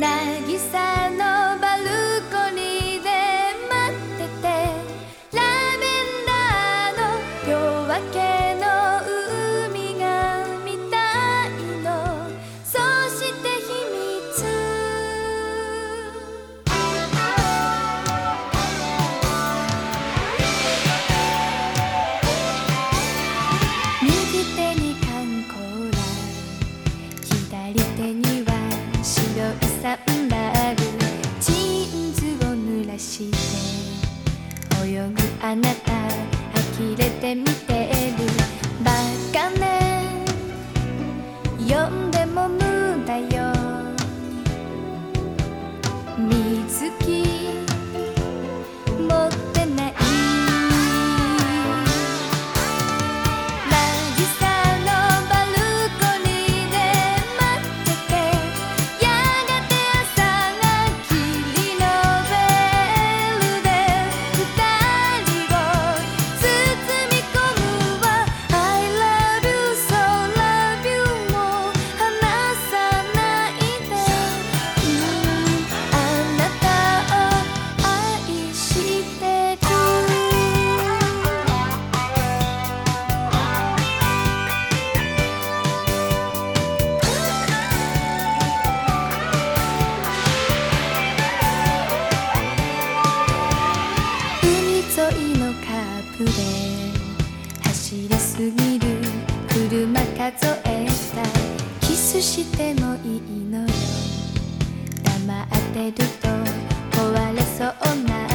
渚のサンバーグジーンズを濡らして泳ぐあなた呆れて見てる。バカね。呼んでも無駄よ。水着くれ走りすぎる車数えた。キスしてもいいのよ。黙ってると壊れそうな